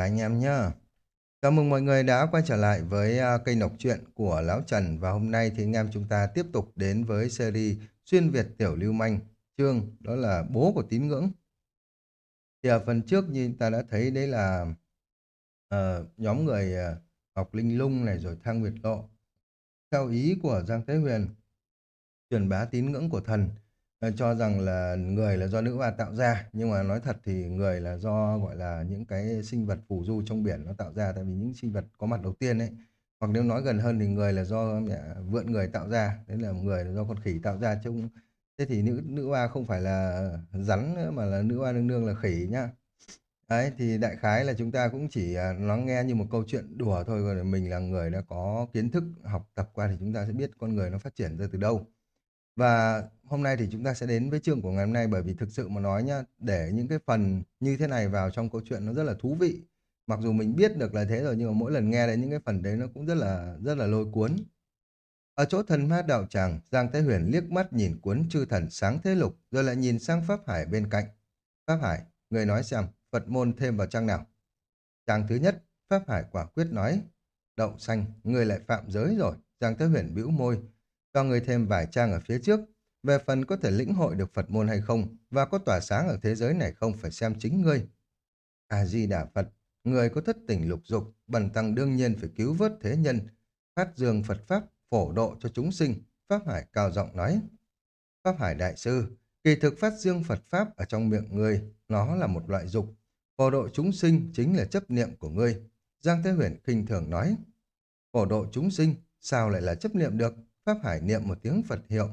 Cả anh em nhá. Chào mừng mọi người đã quay trở lại với à, kênh đọc truyện của Lão Trần và hôm nay thì anh em chúng ta tiếp tục đến với series Xuyên Việt Tiểu Lưu Manh chương đó là bố của tín ngưỡng. Thì ở phần trước như ta đã thấy đấy là uh, nhóm người uh, Linh Lung này rồi Thang Nguyệt Lộ theo ý của Giang Thế Huyền truyền bá tín ngưỡng của thần Ờ, cho rằng là người là do nữ hoa tạo ra, nhưng mà nói thật thì người là do, gọi là, những cái sinh vật phù du trong biển nó tạo ra, tại vì những sinh vật có mặt đầu tiên ấy. Hoặc nếu nói gần hơn thì người là do, mẹ, vượn người tạo ra, đấy là người là do con khỉ tạo ra chứ thế thì nữ nữ hoa không phải là rắn nữa mà là nữ hoa nương nương là khỉ nhá. Đấy, thì đại khái là chúng ta cũng chỉ à, lắng nghe như một câu chuyện đùa thôi, còn mình là người đã có kiến thức, học tập qua thì chúng ta sẽ biết con người nó phát triển ra từ đâu và hôm nay thì chúng ta sẽ đến với chương của ngày hôm nay bởi vì thực sự mà nói nhá, để những cái phần như thế này vào trong câu chuyện nó rất là thú vị. Mặc dù mình biết được là thế rồi nhưng mà mỗi lần nghe đến những cái phần đấy nó cũng rất là rất là lôi cuốn. Ở chỗ thần ma đạo tràng, Giang Thế Huyền liếc mắt nhìn cuốn chư thần sáng thế lục rồi lại nhìn sang Pháp Hải bên cạnh. Pháp Hải, người nói xem, Phật môn thêm vào trang nào? Trang thứ nhất, Pháp Hải quả quyết nói, đậu xanh, người lại phạm giới rồi. Giang Thế Huyền bĩu môi, cho người thêm vài trang ở phía trước. Về phần có thể lĩnh hội được Phật môn hay không và có tỏa sáng ở thế giới này không phải xem chính ngươi. A-di-đà Phật, người có thất tình lục dục, bần tăng đương nhiên phải cứu vớt thế nhân, phát dương Phật Pháp, phổ độ cho chúng sinh, Pháp Hải cao giọng nói. Pháp Hải Đại Sư, kỳ thực phát dương Phật Pháp ở trong miệng ngươi, nó là một loại dục, phổ độ chúng sinh chính là chấp niệm của ngươi. Giang Thế Huyền kinh thường nói, phổ độ chúng sinh, sao lại là chấp niệm được? Pháp Hải niệm một tiếng Phật hiệu.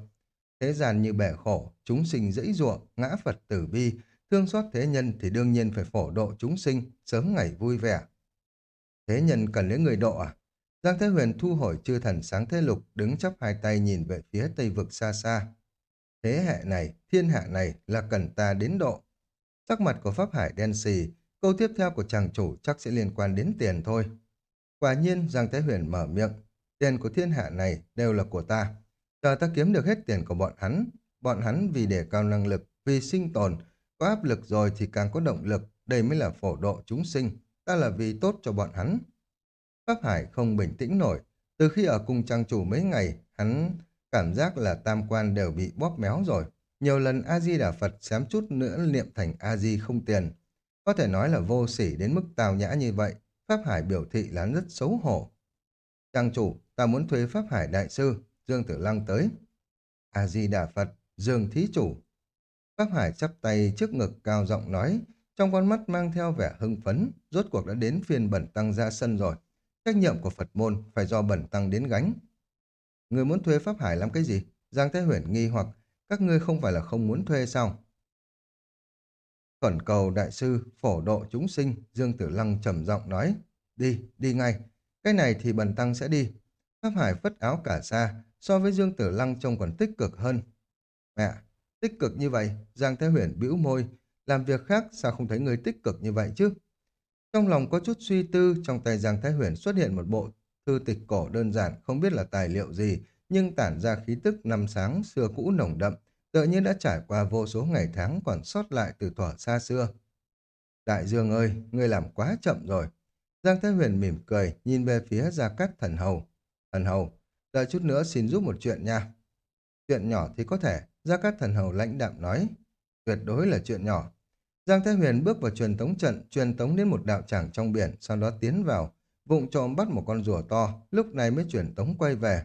Thế gian như bể khổ, chúng sinh dẫy ruộng, ngã Phật tử bi, thương xót thế nhân thì đương nhiên phải phổ độ chúng sinh, sớm ngày vui vẻ. Thế nhân cần lấy người độ à? Giang Thế Huyền thu hồi chư thần sáng thế lục, đứng chắp hai tay nhìn về phía tây vực xa xa. Thế hệ này, thiên hạ này là cần ta đến độ. Sắc mặt của Pháp Hải đen xì, câu tiếp theo của chàng chủ chắc sẽ liên quan đến tiền thôi. Quả nhiên, Giang Thế Huyền mở miệng, Tiền của thiên hạ này đều là của ta. Chờ ta kiếm được hết tiền của bọn hắn. Bọn hắn vì để cao năng lực, vì sinh tồn, có áp lực rồi thì càng có động lực. Đây mới là phổ độ chúng sinh. Ta là vì tốt cho bọn hắn. Pháp Hải không bình tĩnh nổi. Từ khi ở cùng trang chủ mấy ngày, hắn cảm giác là tam quan đều bị bóp méo rồi. Nhiều lần A-di-đà Phật xém chút nữa niệm thành A-di không tiền. Có thể nói là vô sỉ đến mức tào nhã như vậy. Pháp Hải biểu thị là rất xấu hổ. Trang chủ, ta muốn thuê Pháp Hải Đại Sư, Dương Tử Lăng tới. A-di-đà Phật, Dương Thí Chủ. Pháp Hải chắp tay trước ngực cao giọng nói, trong con mắt mang theo vẻ hưng phấn, rốt cuộc đã đến phiên bẩn tăng ra sân rồi. Trách nhiệm của Phật môn phải do bẩn tăng đến gánh. Người muốn thuê Pháp Hải làm cái gì? Giang Thế Huyền nghi hoặc các ngươi không phải là không muốn thuê sao? Khẩn cầu đại sư, phổ độ chúng sinh, Dương Tử Lăng trầm giọng nói, đi, đi ngay, cái này thì bần tăng sẽ đi. Pháp Hải phất áo cả xa, so với Dương Tử Lăng trông còn tích cực hơn. Mẹ, tích cực như vậy, Giang thái Huyền bĩu môi, làm việc khác sao không thấy người tích cực như vậy chứ? Trong lòng có chút suy tư, trong tay Giang Thái Huyền xuất hiện một bộ thư tịch cổ đơn giản, không biết là tài liệu gì, nhưng tản ra khí tức năm sáng xưa cũ nồng đậm, tựa như đã trải qua vô số ngày tháng còn sót lại từ thuở xa xưa. Đại Dương ơi, ngươi làm quá chậm rồi. Giang Thái Huyền mỉm cười, nhìn về phía Gia Cát Thần Hầu. Thần Hầu, đợi chút nữa xin giúp một chuyện nha. Chuyện nhỏ thì có thể, Gia Cát Thần Hầu lãnh đạm nói. Tuyệt đối là chuyện nhỏ. Giang Thái Huyền bước vào truyền tống trận, truyền tống đến một đạo tràng trong biển, sau đó tiến vào, vụng trộm bắt một con rùa to, lúc này mới truyền tống quay về.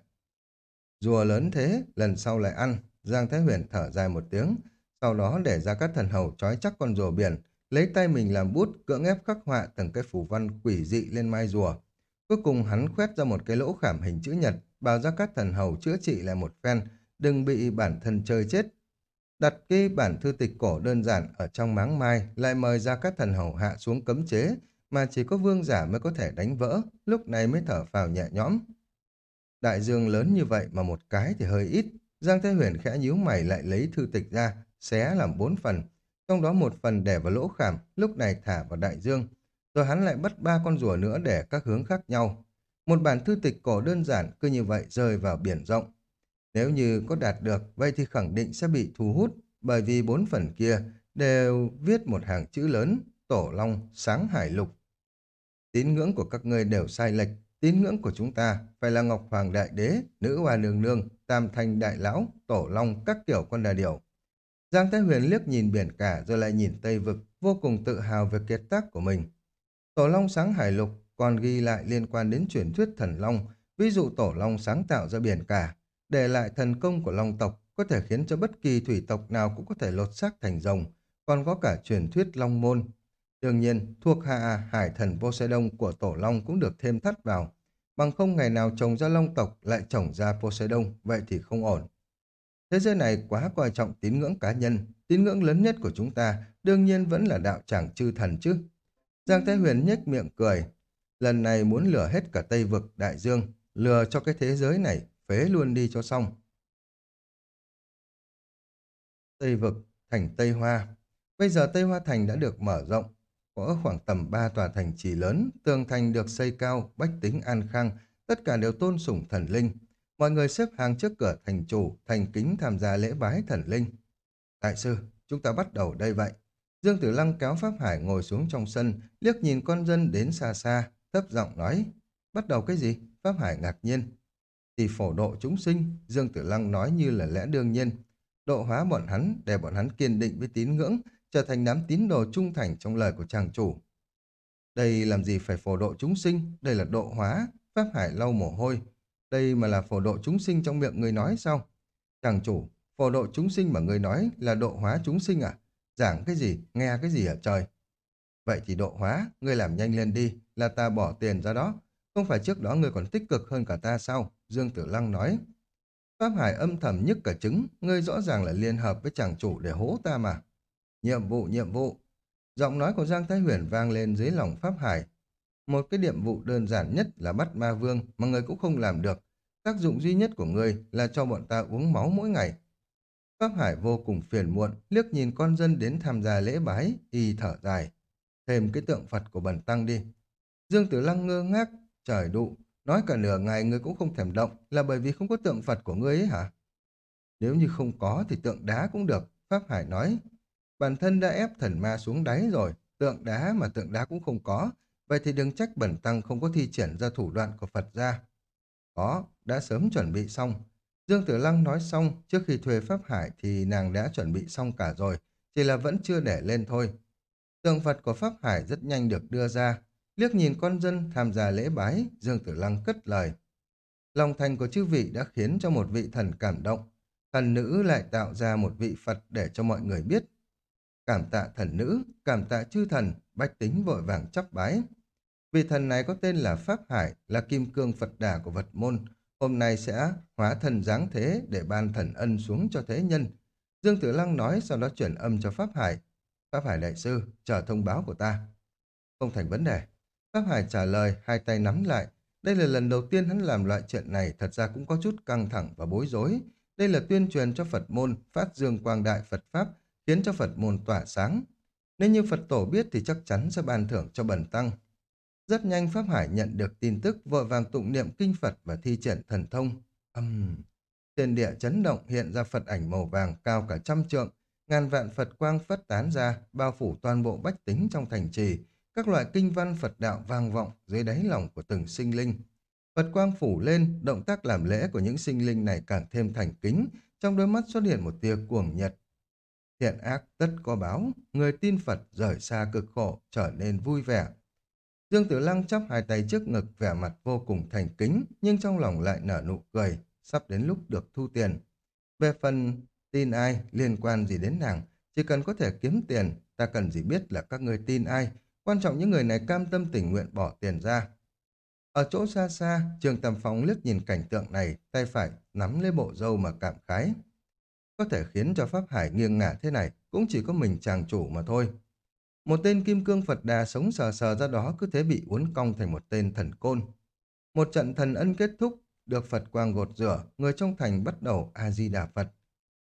Rùa lớn thế, lần sau lại ăn, Giang Thái Huyền thở dài một tiếng, sau đó để Gia Cát Thần Hầu trói chắc con rùa biển, lấy tay mình làm bút, cưỡng ép khắc họa từng cái phủ văn quỷ dị lên mai rùa. Cuối cùng hắn khoét ra một cái lỗ khảm hình chữ nhật, bảo ra các thần hầu chữa trị lại một phen, đừng bị bản thân chơi chết. Đặt cái bản thư tịch cổ đơn giản ở trong máng mai, lại mời ra các thần hầu hạ xuống cấm chế, mà chỉ có vương giả mới có thể đánh vỡ, lúc này mới thở phào nhẹ nhõm. Đại dương lớn như vậy mà một cái thì hơi ít, Giang Thế Huyền khẽ nhíu mày lại lấy thư tịch ra, xé làm bốn phần, trong đó một phần để vào lỗ khảm, lúc này thả vào đại dương. Rồi hắn lại bắt ba con rùa nữa để các hướng khác nhau. Một bản thư tịch cổ đơn giản cứ như vậy rơi vào biển rộng. Nếu như có đạt được, vậy thì khẳng định sẽ bị thu hút, bởi vì bốn phần kia đều viết một hàng chữ lớn, Tổ Long Sáng Hải Lục. Tín ngưỡng của các ngươi đều sai lệch, tín ngưỡng của chúng ta phải là Ngọc Hoàng Đại Đế, Nữ Hoa Nương Nương, Tam Thanh Đại Lão, Tổ Long, các kiểu con đà điểu. Giang Thái Huyền liếc nhìn biển cả rồi lại nhìn Tây Vực, vô cùng tự hào về kiệt tác của mình. Tổ Long sáng hải lục còn ghi lại liên quan đến truyền thuyết thần Long, ví dụ Tổ Long sáng tạo ra biển cả, để lại thần công của Long tộc có thể khiến cho bất kỳ thủy tộc nào cũng có thể lột xác thành rồng, còn có cả truyền thuyết Long Môn. Đương nhiên, thuộc hạ hải thần Poseidon của Tổ Long cũng được thêm thắt vào. Bằng không ngày nào trồng ra Long tộc lại trồng ra Poseidon, vậy thì không ổn. Thế giới này quá coi trọng tín ngưỡng cá nhân, tín ngưỡng lớn nhất của chúng ta đương nhiên vẫn là đạo tràng chư thần chứ. Giang Thái Huyền nhếch miệng cười, lần này muốn lừa hết cả Tây Vực, Đại Dương, lừa cho cái thế giới này, phế luôn đi cho xong. Tây Vực, thành Tây Hoa. Bây giờ Tây Hoa Thành đã được mở rộng, có khoảng tầm 3 tòa thành trì lớn, tường thành được xây cao, bách tính an khang, tất cả đều tôn sủng thần linh. Mọi người xếp hàng trước cửa thành chủ, thành kính tham gia lễ bái thần linh. Đại sư, chúng ta bắt đầu đây vậy. Dương Tử Lăng kéo Pháp Hải ngồi xuống trong sân, liếc nhìn con dân đến xa xa, thấp giọng nói. Bắt đầu cái gì? Pháp Hải ngạc nhiên. Thì phổ độ chúng sinh, Dương Tử Lăng nói như là lẽ đương nhiên. Độ hóa bọn hắn để bọn hắn kiên định với tín ngưỡng, trở thành đám tín đồ trung thành trong lời của chàng chủ. Đây làm gì phải phổ độ chúng sinh, đây là độ hóa, Pháp Hải lau mồ hôi. Đây mà là phổ độ chúng sinh trong miệng người nói sao? Chàng chủ, phổ độ chúng sinh mà người nói là độ hóa chúng sinh à? Giảng cái gì, nghe cái gì ở trời? Vậy thì độ hóa, ngươi làm nhanh lên đi, là ta bỏ tiền ra đó. Không phải trước đó ngươi còn tích cực hơn cả ta sao? Dương Tử Lăng nói. Pháp Hải âm thầm nhức cả trứng, ngươi rõ ràng là liên hợp với chàng chủ để hố ta mà. Nhiệm vụ, nhiệm vụ. Giọng nói của Giang Thái Huyền vang lên dưới lòng Pháp Hải. Một cái nhiệm vụ đơn giản nhất là bắt ma vương mà người cũng không làm được. Tác dụng duy nhất của người là cho bọn ta uống máu mỗi ngày. Pháp Hải vô cùng phiền muộn, liếc nhìn con dân đến tham gia lễ bái, y thở dài. Thêm cái tượng Phật của bần tăng đi. Dương Tử Lăng ngơ ngác, trời đụ, nói cả nửa ngày ngươi cũng không thèm động là bởi vì không có tượng Phật của ngươi ấy hả? Nếu như không có thì tượng đá cũng được, Pháp Hải nói. Bản thân đã ép thần ma xuống đáy rồi, tượng đá mà tượng đá cũng không có, vậy thì đừng trách bẩn tăng không có thi triển ra thủ đoạn của Phật ra. Có, đã sớm chuẩn bị xong. Dương Tử Lăng nói xong, trước khi thuê Pháp Hải thì nàng đã chuẩn bị xong cả rồi, chỉ là vẫn chưa để lên thôi. Tượng Phật của Pháp Hải rất nhanh được đưa ra, liếc nhìn con dân tham gia lễ bái, Dương Tử Lăng cất lời. Lòng thành của chư vị đã khiến cho một vị thần cảm động, thần nữ lại tạo ra một vị Phật để cho mọi người biết Cảm tạ thần nữ, cảm tạ chư thần, bách tính vội vàng chắp bái. Vị thần này có tên là Pháp Hải, là kim cương Phật đà của phật môn. Hôm nay sẽ hóa thần dáng thế để ban thần ân xuống cho thế nhân. Dương Tử Lăng nói sau đó chuyển âm cho Pháp Hải. Pháp Hải đại sư, chờ thông báo của ta. Không thành vấn đề. Pháp Hải trả lời, hai tay nắm lại. Đây là lần đầu tiên hắn làm loại chuyện này, thật ra cũng có chút căng thẳng và bối rối. Đây là tuyên truyền cho Phật môn, phát dương quang đại Phật Pháp, khiến cho Phật môn tỏa sáng. Nếu như Phật tổ biết thì chắc chắn sẽ ban thưởng cho bần tăng. Rất nhanh Pháp Hải nhận được tin tức vội vàng tụng niệm kinh Phật và thi triển thần thông. Âm... Uhm. Trên địa chấn động hiện ra Phật ảnh màu vàng cao cả trăm trượng, ngàn vạn Phật quang phất tán ra, bao phủ toàn bộ bách tính trong thành trì, các loại kinh văn Phật đạo vang vọng dưới đáy lòng của từng sinh linh. Phật quang phủ lên, động tác làm lễ của những sinh linh này càng thêm thành kính, trong đôi mắt xuất hiện một tia cuồng nhật, Thiện ác tất có báo, người tin Phật rời xa cực khổ, trở nên vui vẻ. Dương Tử Lăng chắp hai tay trước ngực vẻ mặt vô cùng thành kính, nhưng trong lòng lại nở nụ cười, sắp đến lúc được thu tiền. Về phần tin ai, liên quan gì đến nàng, chỉ cần có thể kiếm tiền, ta cần gì biết là các người tin ai, quan trọng những người này cam tâm tình nguyện bỏ tiền ra. Ở chỗ xa xa, Trường Tầm Phong liếc nhìn cảnh tượng này, tay phải nắm lấy bộ dâu mà cảm khái. Có thể khiến cho Pháp Hải nghiêng ngả thế này cũng chỉ có mình chàng chủ mà thôi. Một tên kim cương Phật đà sống sờ sờ ra đó cứ thế bị uốn cong thành một tên thần côn. Một trận thần ân kết thúc, được Phật quang gột rửa, người trong thành bắt đầu A-di-đà Phật.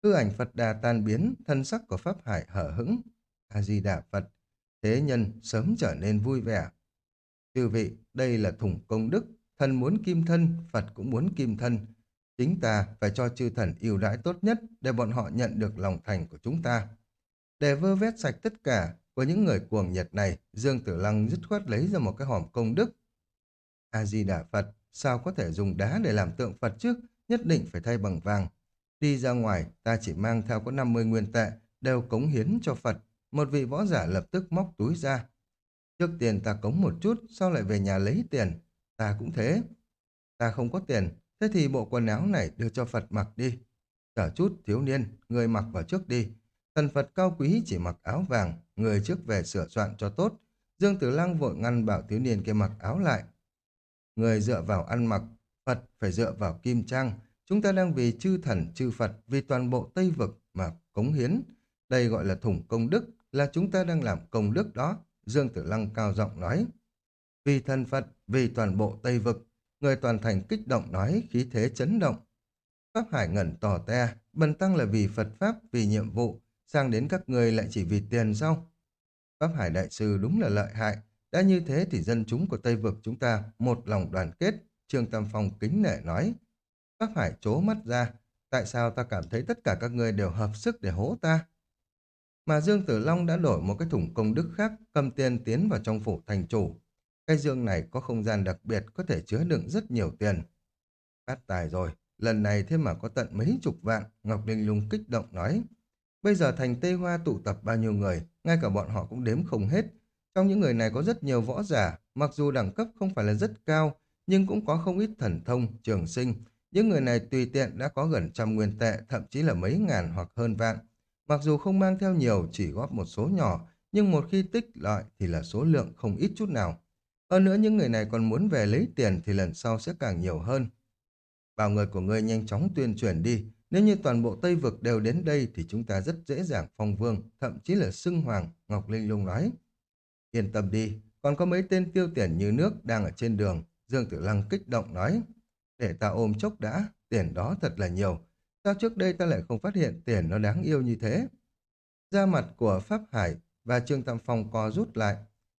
Hư ảnh Phật đà tan biến, thân sắc của Pháp Hải hở hững. A-di-đà Phật, thế nhân sớm trở nên vui vẻ. Chư vị, đây là thủng công đức, thần muốn kim thân, Phật cũng muốn kim thân, Chính ta phải cho chư thần ưu đãi tốt nhất để bọn họ nhận được lòng thành của chúng ta. Để vơ vét sạch tất cả, của những người cuồng nhiệt này, Dương Tử Lăng dứt khoát lấy ra một cái hòm công đức. A-di-đà Phật, sao có thể dùng đá để làm tượng Phật chứ? Nhất định phải thay bằng vàng. Đi ra ngoài, ta chỉ mang theo có 50 nguyên tệ, đều cống hiến cho Phật. Một vị võ giả lập tức móc túi ra. Trước tiền ta cống một chút, sau lại về nhà lấy tiền. Ta cũng thế. Ta không có tiền, thế thì bộ quần áo này đưa cho Phật mặc đi. Chờ chút, thiếu niên, người mặc vào trước đi. Thần Phật cao quý chỉ mặc áo vàng, người trước về sửa soạn cho tốt. Dương Tử Lăng vội ngăn bảo thiếu niên kia mặc áo lại. Người dựa vào ăn mặc, Phật phải dựa vào kim trang. Chúng ta đang vì chư thần, chư Phật, vì toàn bộ Tây Vực mà cống hiến. Đây gọi là thủng công đức, là chúng ta đang làm công đức đó. Dương Tử Lăng cao giọng nói. Vì thần Phật, vì toàn bộ Tây Vực, người toàn thành kích động nói khí thế chấn động. Pháp Hải ngẩn tỏ te, bần tăng là vì Phật Pháp, vì nhiệm vụ, sang đến các người lại chỉ vì tiền sao? Pháp Hải Đại Sư đúng là lợi hại, đã như thế thì dân chúng của Tây Vực chúng ta một lòng đoàn kết, Trương Tam Phong kính nể nói. Pháp Hải chố mắt ra, tại sao ta cảm thấy tất cả các người đều hợp sức để hố ta? Mà Dương Tử Long đã đổi một cái thùng công đức khác, cầm tiền tiến vào trong phủ thành chủ. Cái dương này có không gian đặc biệt có thể chứa đựng rất nhiều tiền. Phát tài rồi, lần này thế mà có tận mấy chục vạn, Ngọc Linh Lung kích động nói. Bây giờ thành Tây Hoa tụ tập bao nhiêu người, ngay cả bọn họ cũng đếm không hết. Trong những người này có rất nhiều võ giả, mặc dù đẳng cấp không phải là rất cao, nhưng cũng có không ít thần thông, trường sinh. Những người này tùy tiện đã có gần trăm nguyên tệ, thậm chí là mấy ngàn hoặc hơn vạn. Mặc dù không mang theo nhiều, chỉ góp một số nhỏ, nhưng một khi tích lại thì là số lượng không ít chút nào. Hơn nữa những người này còn muốn về lấy tiền thì lần sau sẽ càng nhiều hơn. Bảo người của ngươi nhanh chóng tuyên truyền đi, nếu như toàn bộ Tây Vực đều đến đây thì chúng ta rất dễ dàng phong vương, thậm chí là xưng hoàng, Ngọc Linh Lung nói. Yên tâm đi, còn có mấy tên tiêu tiền như nước đang ở trên đường, Dương Tử Lăng kích động nói. Để ta ôm chốc đã, tiền đó thật là nhiều. Sao trước đây ta lại không phát hiện tiền nó đáng yêu như thế? Da mặt của Pháp Hải và Trương Tam Phong co rút lại.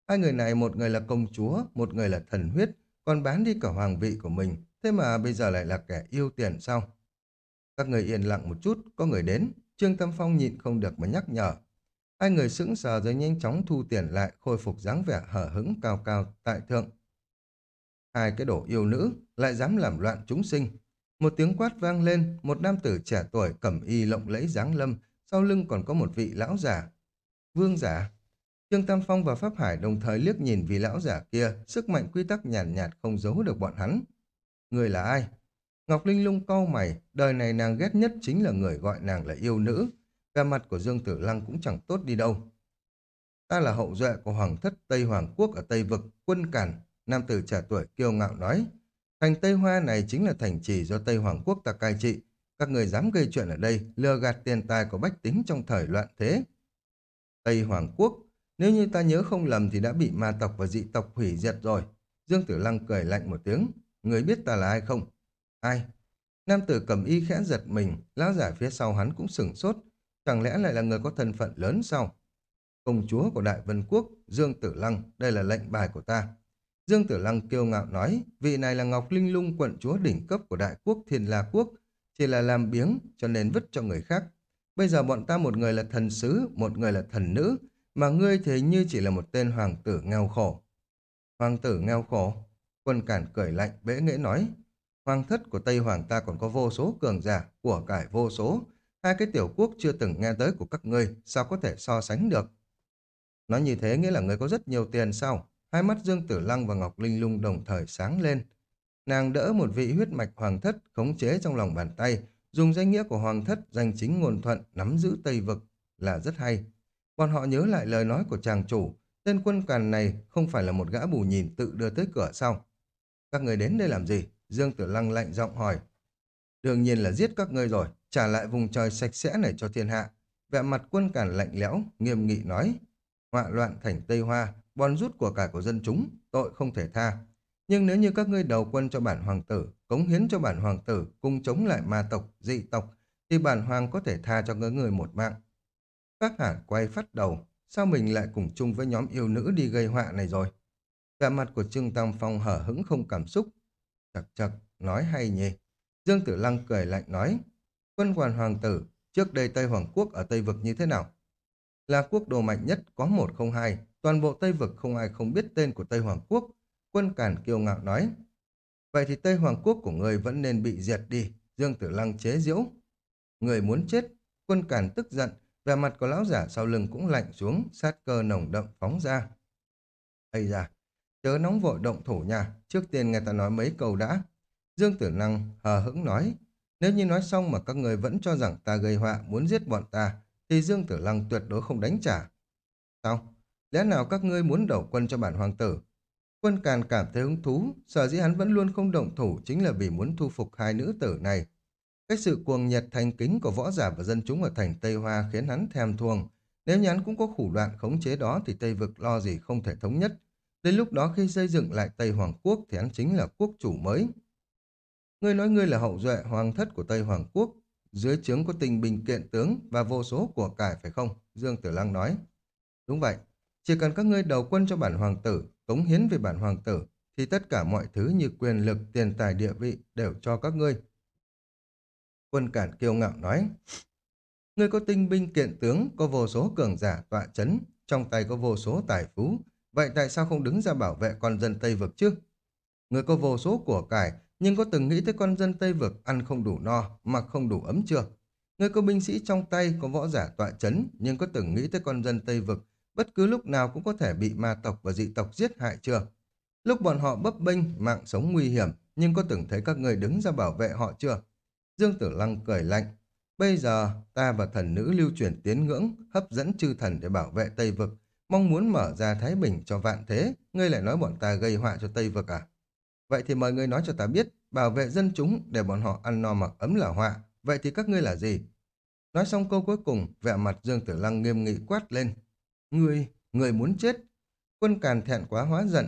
Hai người này một người là công chúa, một người là thần huyết, còn bán đi cả hoàng vị của mình. Thế mà bây giờ lại là kẻ yêu tiền sao? Các người yên lặng một chút, có người đến. Trương Tam Phong nhịn không được mà nhắc nhở. Hai người sững sờ rồi nhanh chóng thu tiền lại, khôi phục dáng vẻ hở hững cao cao tại thượng. Hai cái đổ yêu nữ lại dám làm loạn chúng sinh. Một tiếng quát vang lên, một nam tử trẻ tuổi cẩm y lộng lẫy dáng lâm, sau lưng còn có một vị lão giả. Vương giả. Trương Tam Phong và Pháp Hải đồng thời liếc nhìn vị lão giả kia, sức mạnh quy tắc nhàn nhạt, nhạt không giấu được bọn hắn. Người là ai? Ngọc Linh lung cau mày, đời này nàng ghét nhất chính là người gọi nàng là yêu nữ. Cả mặt của Dương Tử Lăng cũng chẳng tốt đi đâu. Ta là hậu duệ của Hoàng thất Tây Hoàng Quốc ở Tây Vực, quân cản. Nam tử trẻ tuổi kiêu ngạo nói. Thành Tây Hoa này chính là thành trì do Tây Hoàng Quốc ta cai trị. Các người dám gây chuyện ở đây, lừa gạt tiền tài của bách tính trong thời loạn thế. Tây Hoàng Quốc, nếu như ta nhớ không lầm thì đã bị ma tộc và dị tộc hủy diệt rồi. Dương Tử Lăng cười lạnh một tiếng. Người biết ta là ai không? Ai? Nam tử cầm y khẽ giật mình, lão giả phía sau hắn cũng sửng sốt. Chẳng lẽ lại là người có thân phận lớn sao? Công chúa của Đại Vân Quốc, Dương Tử Lăng, đây là lệnh bài của ta. Dương Tử Lăng kiêu ngạo nói, vị này là Ngọc Linh Lung quận chúa đỉnh cấp của Đại Quốc Thiên La Quốc, chỉ là làm biếng cho nên vứt cho người khác. Bây giờ bọn ta một người là thần sứ, một người là thần nữ, mà ngươi thì như chỉ là một tên hoàng tử nghèo khổ. Hoàng tử nghèo khổ? Quân cản cười lạnh, bẽ nghễ nói, Hoàng thất của Tây Hoàng ta còn có vô số cường giả, của cải vô số. Hai cái tiểu quốc chưa từng nghe tới của các ngươi, sao có thể so sánh được? Nói như thế nghĩa là ngươi có rất nhiều tiền sao? Hai mắt Dương Tử Lăng và Ngọc Linh Lung đồng thời sáng lên. Nàng đỡ một vị huyết mạch hoàng thất khống chế trong lòng bàn tay, dùng danh nghĩa của hoàng thất danh chính ngôn thuận nắm giữ Tây Vực là rất hay. Bọn họ nhớ lại lời nói của chàng chủ, tên quân càn này không phải là một gã bù nhìn tự đưa tới cửa sao? Các người đến đây làm gì? Dương Tử Lăng lạnh giọng hỏi. Đương nhiên là giết các ngươi rồi, trả lại vùng trời sạch sẽ này cho thiên hạ. Vẻ mặt quân cản lạnh lẽo, nghiêm nghị nói. Họa loạn thành Tây Hoa, bòn rút của cải của dân chúng, tội không thể tha. Nhưng nếu như các ngươi đầu quân cho bản hoàng tử, cống hiến cho bản hoàng tử, cùng chống lại ma tộc, dị tộc, thì bản hoàng có thể tha cho ngỡ người một mạng. Các hẳn quay phát đầu, sao mình lại cùng chung với nhóm yêu nữ đi gây họa này rồi? Vẻ mặt của Trương Tam Phong hở hững không cảm xúc, Chật chật, nói hay nhỉ. Dương Tử Lăng cười lạnh nói, quân hoàn hoàng tử, trước đây Tây Hoàng Quốc ở Tây Vực như thế nào? là quốc đồ mạnh nhất có một không hai, toàn bộ Tây Vực không ai không biết tên của Tây Hoàng Quốc. Quân Cản kiêu ngạo nói. Vậy thì Tây Hoàng Quốc của người vẫn nên bị diệt đi, Dương Tử Lăng chế giễu. Người muốn chết, quân Cản tức giận, và mặt của lão giả sau lưng cũng lạnh xuống, sát cơ nồng đậm phóng ra. Ây da, chớ nóng vội động thủ nha, trước tiên người ta nói mấy câu đã. Dương Tử năng hờ hững nói, nếu như nói xong mà các người vẫn cho rằng ta gây họa muốn giết bọn ta, thì Dương Tử Lăng tuyệt đối không đánh trả. Sao? Lẽ nào các ngươi muốn đầu quân cho bản hoàng tử? Quân Càn cảm thấy hứng thú, sở dĩ hắn vẫn luôn không động thủ chính là vì muốn thu phục hai nữ tử này. Cái sự cuồng nhiệt thành kính của võ giả và dân chúng ở thành Tây Hoa khiến hắn thèm thuồng. Nếu như hắn cũng có thủ đoạn khống chế đó thì Tây Vực lo gì không thể thống nhất. Đến lúc đó khi xây dựng lại Tây Hoàng Quốc thì hắn chính là quốc chủ mới. Ngươi nói ngươi là hậu duệ hoàng thất của Tây Hoàng Quốc, dưới trướng có tình bình kiện tướng và vô số của cải phải không? Dương Tử Lăng nói. Đúng vậy, chỉ cần các ngươi đầu quân cho bản hoàng tử, cống hiến về bản hoàng tử, thì tất cả mọi thứ như quyền lực, tiền tài địa vị đều cho các ngươi. Quân cản kiêu ngạo nói, Ngươi có tinh binh kiện tướng, có vô số cường giả tọa chấn, trong tay có vô số tài phú, vậy tại sao không đứng ra bảo vệ con dân Tây Vực chứ? người có vô số của cải, nhưng có từng nghĩ tới con dân Tây Vực ăn không đủ no, mặc không đủ ấm chưa? người có binh sĩ trong tay, có võ giả tọa chấn, nhưng có từng nghĩ tới con dân Tây Vực bất cứ lúc nào cũng có thể bị ma tộc và dị tộc giết hại chưa? Lúc bọn họ bấp bênh, mạng sống nguy hiểm, nhưng có từng thấy các người đứng ra bảo vệ họ chưa? Dương Tử Lăng cười lạnh. Bây giờ, ta và thần nữ lưu truyền tiến ngưỡng, hấp dẫn chư thần để bảo vệ Tây Vực, mong muốn mở ra Thái Bình cho vạn thế, ngươi lại nói bọn ta gây họa cho Tây Vực à? Vậy thì mời ngươi nói cho ta biết, bảo vệ dân chúng để bọn họ ăn no mặc ấm là họa, vậy thì các ngươi là gì? Nói xong câu cuối cùng, vẻ mặt Dương Tử Lăng nghiêm nghị quát lên. Ngươi, ngươi muốn chết. Quân càn thẹn quá hóa giận.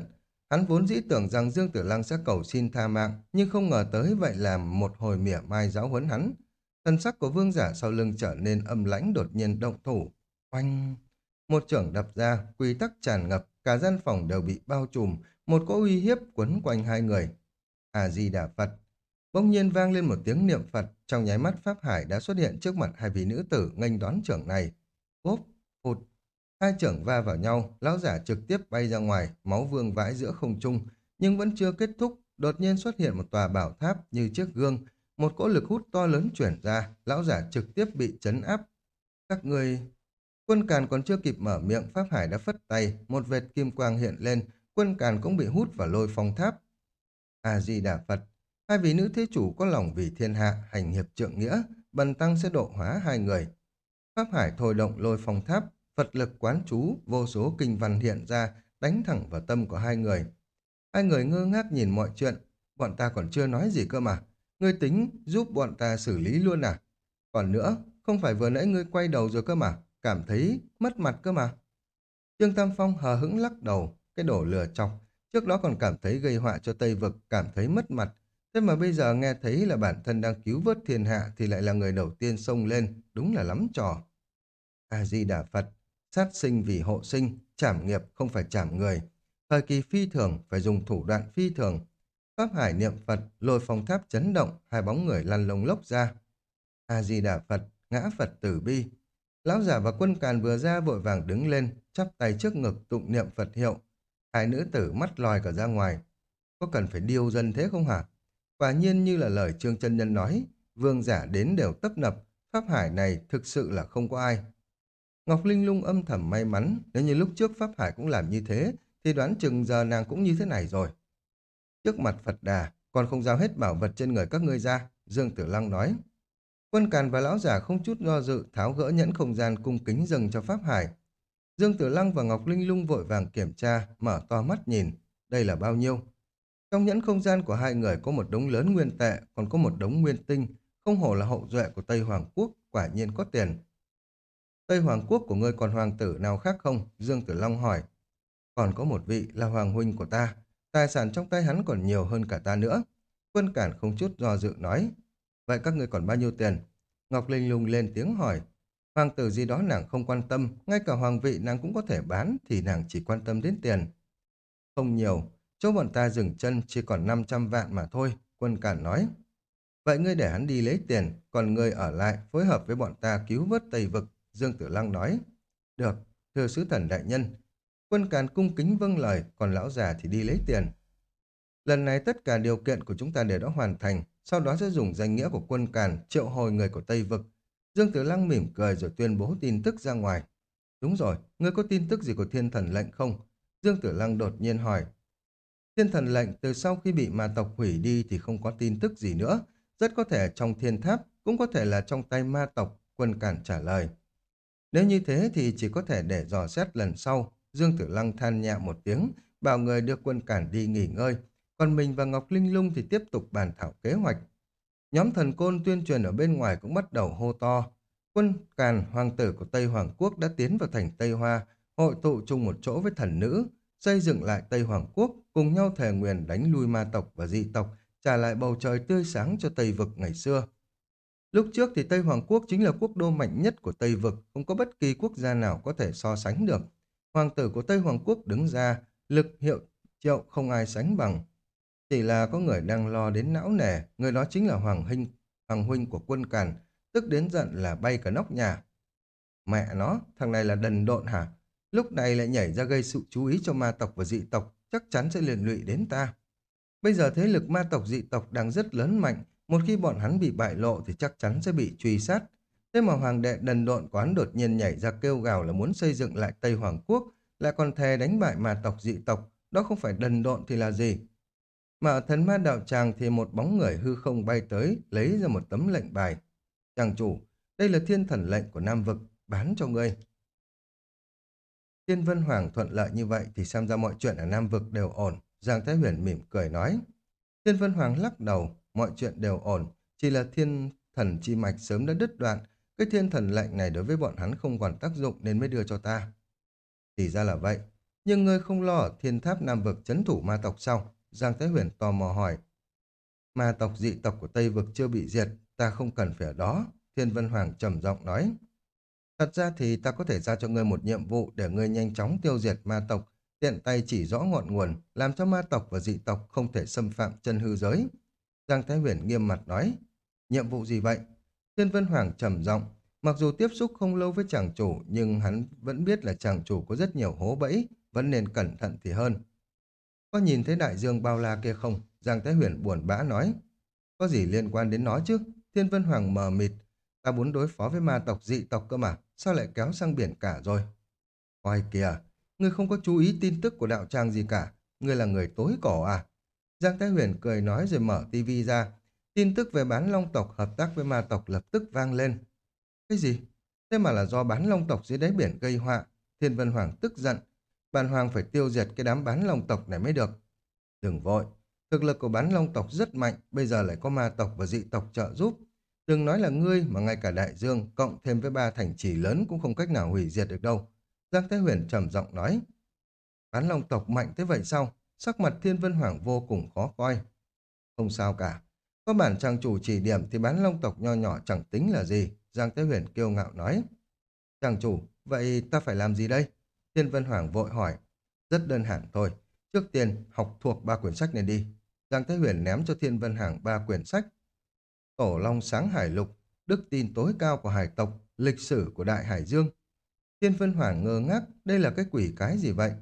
Hắn vốn dĩ tưởng rằng Dương Tử Lăng sẽ cầu xin tha mạng, nhưng không ngờ tới vậy là một hồi mỉa mai giáo huấn hắn. thân sắc của vương giả sau lưng trở nên âm lãnh đột nhiên động thủ. Oanh! Một trưởng đập ra, quy tắc tràn ngập, cả gian phòng đều bị bao trùm, một cỗ uy hiếp quấn quanh hai người. À di đà Phật. Bỗng nhiên vang lên một tiếng niệm Phật, trong nháy mắt Pháp Hải đã xuất hiện trước mặt hai vị nữ tử nghênh đón trưởng này. úp hụt, Hai trưởng va vào nhau, lão giả trực tiếp bay ra ngoài, máu vương vãi giữa không trung, nhưng vẫn chưa kết thúc, đột nhiên xuất hiện một tòa bảo tháp như chiếc gương, một cỗ lực hút to lớn chuyển ra, lão giả trực tiếp bị chấn áp. Các người... Quân Càn còn chưa kịp mở miệng, Pháp Hải đã phất tay, một vệt kim quang hiện lên, quân Càn cũng bị hút vào lôi phong tháp. A-di-đà Phật, hai vị nữ thế chủ có lòng vì thiên hạ, hành hiệp trượng nghĩa, bần tăng sẽ độ hóa hai người. Pháp Hải thôi động lôi phong tháp, Phật lực quán chú, vô số kinh văn hiện ra, đánh thẳng vào tâm của hai người. Hai người ngơ ngác nhìn mọi chuyện, bọn ta còn chưa nói gì cơ mà. Ngươi tính giúp bọn ta xử lý luôn à? Còn nữa, không phải vừa nãy ngươi quay đầu rồi cơ mà, cảm thấy mất mặt cơ mà. Trương Tam Phong hờ hững lắc đầu, cái đổ lừa chọc. Trước đó còn cảm thấy gây họa cho Tây Vực, cảm thấy mất mặt. Thế mà bây giờ nghe thấy là bản thân đang cứu vớt thiên hạ thì lại là người đầu tiên xông lên, đúng là lắm trò. A-di-đà Phật, Sát sinh vì hộ sinh, trảm nghiệp không phải trảm người. Thời kỳ phi thường phải dùng thủ đoạn phi thường. Pháp hải niệm Phật, lôi phong tháp chấn động, hai bóng người lăn lông lốc ra. A-di-đà Phật, ngã Phật tử bi. Lão giả và quân càn vừa ra vội vàng đứng lên, chắp tay trước ngực tụng niệm Phật hiệu. Hai nữ tử mắt lòi cả ra ngoài. Có cần phải điêu dân thế không hả? Quả nhiên như là lời Trương chân Nhân nói, vương giả đến đều tấp nập, Pháp hải này thực sự là không có ai. Ngọc Linh lung âm thầm may mắn, nếu như lúc trước Pháp Hải cũng làm như thế, thì đoán chừng giờ nàng cũng như thế này rồi. Trước mặt Phật Đà, còn không giao hết bảo vật trên người các ngươi ra, Dương Tử Lăng nói. Quân Càn và Lão Giả không chút do dự tháo gỡ nhẫn không gian cung kính dâng cho Pháp Hải. Dương Tử Lăng và Ngọc Linh lung vội vàng kiểm tra, mở to mắt nhìn, đây là bao nhiêu? Trong nhẫn không gian của hai người có một đống lớn nguyên tệ, còn có một đống nguyên tinh, không hổ là hậu duệ của Tây Hoàng Quốc, quả nhiên có tiền. Tây Hoàng Quốc của ngươi còn hoàng tử nào khác không? Dương Tử Long hỏi. Còn có một vị là hoàng huynh của ta. Tài sản trong tay hắn còn nhiều hơn cả ta nữa. Quân Cản không chút do dự nói. Vậy các ngươi còn bao nhiêu tiền? Ngọc Linh lung lên tiếng hỏi. Hoàng tử gì đó nàng không quan tâm, ngay cả hoàng vị nàng cũng có thể bán, thì nàng chỉ quan tâm đến tiền. Không nhiều, chỗ bọn ta dừng chân chỉ còn 500 vạn mà thôi, quân cản nói. Vậy ngươi để hắn đi lấy tiền, còn ngươi ở lại phối hợp với bọn ta cứu vớt Tây Vực, Dương Tử Lăng nói. Được, thưa sứ thần đại nhân. Quân càn cung kính vâng lời, còn lão già thì đi lấy tiền. Lần này tất cả điều kiện của chúng ta đều đã hoàn thành, sau đó sẽ dùng danh nghĩa của quân càn triệu hồi người của Tây Vực. Dương Tử Lăng mỉm cười rồi tuyên bố tin tức ra ngoài. Đúng rồi, ngươi có tin tức gì của thiên thần lệnh không? Dương Tử Lăng đột nhiên hỏi. Thiên thần lệnh từ sau khi bị ma tộc hủy đi thì không có tin tức gì nữa. Rất có thể trong thiên tháp, cũng có thể là trong tay ma tộc, quân cản trả lời. Nếu như thế thì chỉ có thể để dò xét lần sau. Dương Tử Lăng than nhẹ một tiếng, bảo người đưa quân cản đi nghỉ ngơi. Còn mình và Ngọc Linh Lung thì tiếp tục bàn thảo kế hoạch. Nhóm thần côn tuyên truyền ở bên ngoài cũng bắt đầu hô to. Quân càn hoàng tử của Tây Hoàng Quốc đã tiến vào thành Tây Hoa, hội tụ chung một chỗ với thần nữ, xây dựng lại Tây Hoàng Quốc, cùng nhau thề nguyền đánh lui ma tộc và dị tộc, trả lại bầu trời tươi sáng cho Tây Vực ngày xưa. Lúc trước thì Tây Hoàng Quốc chính là quốc đô mạnh nhất của Tây Vực, không có bất kỳ quốc gia nào có thể so sánh được. Hoàng tử của Tây Hoàng Quốc đứng ra, lực hiệu triệu không ai sánh bằng. Chỉ là có người đang lo đến não nề, người đó chính là Hoàng Huynh, Hoàng Huynh của quân Càn, tức đến giận là bay cả nóc nhà. Mẹ nó, thằng này là đần độn hả? Lúc này lại nhảy ra gây sự chú ý cho ma tộc và dị tộc, chắc chắn sẽ liên lụy đến ta. Bây giờ thế lực ma tộc dị tộc đang rất lớn mạnh, một khi bọn hắn bị bại lộ thì chắc chắn sẽ bị truy sát. Thế mà hoàng đệ đần độn quán đột nhiên nhảy ra kêu gào là muốn xây dựng lại Tây Hoàng Quốc, lại còn thề đánh bại ma tộc dị tộc, đó không phải đần độn thì là gì? Mà ở thần ma đạo tràng thì một bóng người hư không bay tới, lấy ra một tấm lệnh bài. Chàng chủ, đây là thiên thần lệnh của Nam Vực, bán cho ngươi. Thiên Vân Hoàng thuận lợi như vậy thì xem ra mọi chuyện ở Nam Vực đều ổn. Giang Thái Huyền mỉm cười nói. Thiên Vân Hoàng lắc đầu, mọi chuyện đều ổn. Chỉ là thiên thần chi mạch sớm đã đứt đoạn. Cái thiên thần lệnh này đối với bọn hắn không còn tác dụng nên mới đưa cho ta. Thì ra là vậy. Nhưng ngươi không lo ở thiên tháp Nam Vực chấn thủ ma tộc sau. Giang Thái Huyền tò mò hỏi. Ma tộc dị tộc của Tây Vực chưa bị diệt, ta không cần phải ở đó. Thiên Vân Hoàng trầm giọng nói. Thật ra thì ta có thể ra cho ngươi một nhiệm vụ để ngươi nhanh chóng tiêu diệt ma tộc, tiện tay chỉ rõ ngọn nguồn, làm cho ma tộc và dị tộc không thể xâm phạm chân hư giới. Giang Thái Huyền nghiêm mặt nói, nhiệm vụ gì vậy? Thiên Vân Hoàng trầm giọng, mặc dù tiếp xúc không lâu với chàng chủ, nhưng hắn vẫn biết là chàng chủ có rất nhiều hố bẫy, vẫn nên cẩn thận thì hơn. Có nhìn thấy đại dương bao la kia không? Giang Thái Huyền buồn bã nói. Có gì liên quan đến nó chứ? Thiên Vân Hoàng mờ mịt. Ta muốn đối phó với ma tộc dị tộc cơ mà. Sao lại kéo sang biển cả rồi? Ôi kìa, ngươi không có chú ý tin tức của đạo trang gì cả. Ngươi là người tối cỏ à? Giang Thái Huyền cười nói rồi mở tivi ra. Tin tức về bán long tộc hợp tác với ma tộc lập tức vang lên. Cái gì? Thế mà là do bán long tộc dưới đáy biển gây họa. Thiên Vân Hoàng tức giận. Bản Hoàng phải tiêu diệt cái đám bán long tộc này mới được. Đừng vội. Thực lực của bán long tộc rất mạnh, bây giờ lại có ma tộc và dị tộc trợ giúp. Đừng nói là ngươi mà ngay cả đại dương cộng thêm với ba thành trì lớn cũng không cách nào hủy diệt được đâu. Giang Thế Huyền trầm giọng nói. Bán long tộc mạnh thế vậy sao? Sắc mặt Thiên Vân Hoàng vô cùng khó coi. Không sao cả. Có bản trang chủ chỉ điểm thì bán long tộc nho nhỏ chẳng tính là gì. Giang Thế Huyền kiêu ngạo nói. Trang chủ, vậy ta phải làm gì đây? Thiên Vân Hoàng vội hỏi. Rất đơn giản thôi. Trước tiên, học thuộc ba quyển sách này đi. Giang Thái Huyền ném cho Thiên Vân Hoàng ba quyển sách. Tổ Long Sáng Hải Lục, Đức tin tối cao của hải tộc, Lịch sử của Đại Hải Dương. Thiên Vân Hoàng ngơ ngác, đây là cái quỷ cái gì vậy?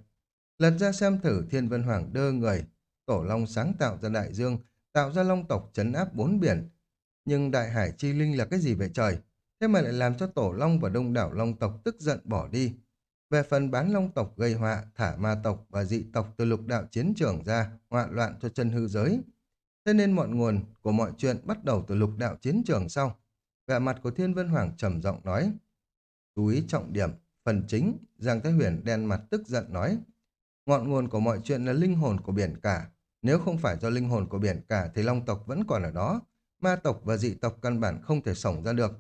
Lật ra xem thử Thiên Vân Hoàng đơ người. Tổ Long sáng tạo ra Đại Dương, tạo ra Long tộc chấn áp bốn biển. Nhưng Đại Hải Chi Linh là cái gì vậy trời? Thế mà lại làm cho Tổ Long và đông đảo Long tộc tức giận bỏ đi. Về phần bán Long tộc gây họa, thả ma tộc và dị tộc từ lục đạo chiến trường ra, hoạn loạn cho chân hư giới. Thế nên mọi nguồn của mọi chuyện bắt đầu từ lục đạo chiến trường sau. Vẻ mặt của Thiên Vân Hoàng trầm giọng nói. Chú ý trọng điểm, phần chính, Giang Thái Huyền đen mặt tức giận nói. Ngọn nguồn của mọi chuyện là linh hồn của biển cả. Nếu không phải do linh hồn của biển cả thì long tộc vẫn còn ở đó. Ma tộc và dị tộc căn bản không thể sống ra được.